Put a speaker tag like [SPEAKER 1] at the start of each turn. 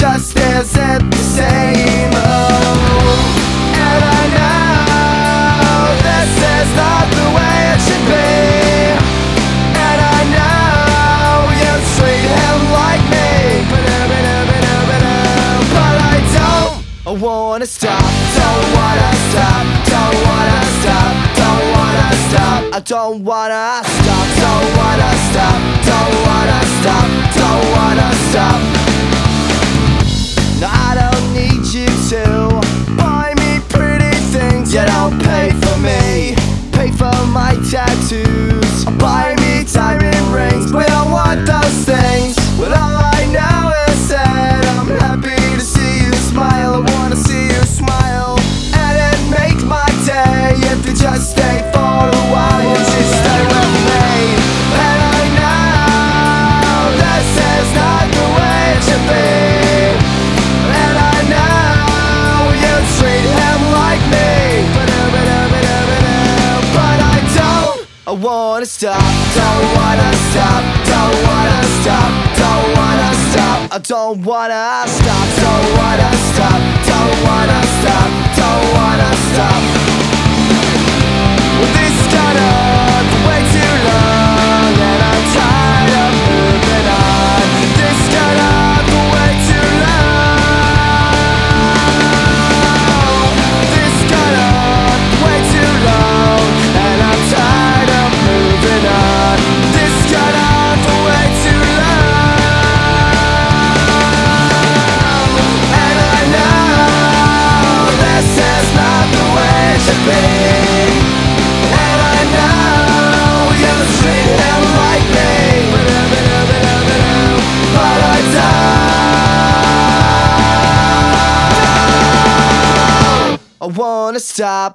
[SPEAKER 1] just isn't the same. Oh, and I know this is not the way it should be. And I know you treat him like me. But I don't I wanna stop, don't wanna stop, don't wanna stop, don't wanna stop. I don't wanna stop, don't wanna. I don't need you to buy me pretty things you don't pay Don't wanna stop, don't wanna stop, don't wanna stop, don't wanna stop. I don't wanna stop, don't wanna stop, don't wanna stop, don't wanna stop. I wanna stop.